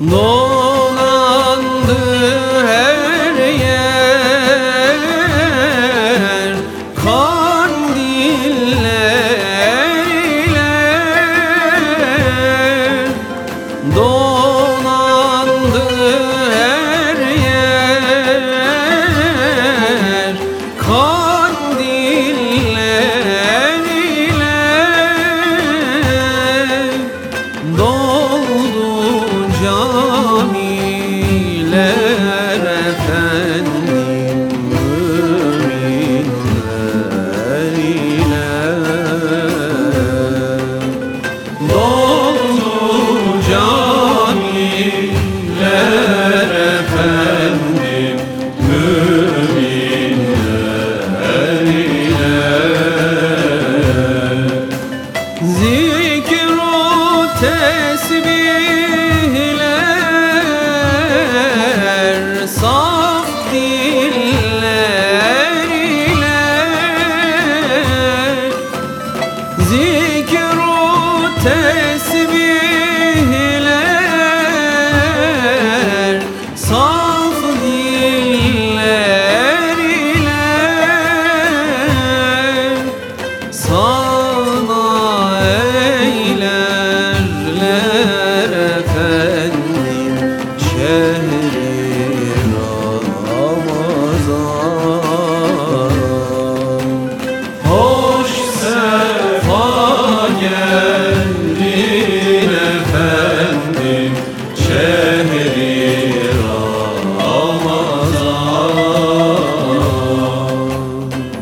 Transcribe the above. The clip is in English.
No.